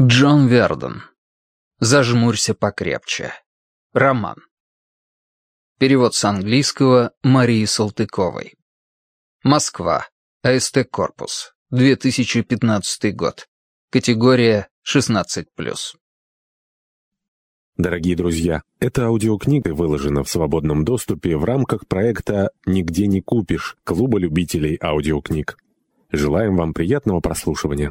Джон Верден. Зажмурься покрепче. Роман. Перевод с английского Марии Салтыковой. Москва. АСТ Корпус. 2015 год. Категория 16+. Дорогие друзья, эта аудиокнига выложена в свободном доступе в рамках проекта «Нигде не купишь» Клуба любителей аудиокниг. Желаем вам приятного прослушивания.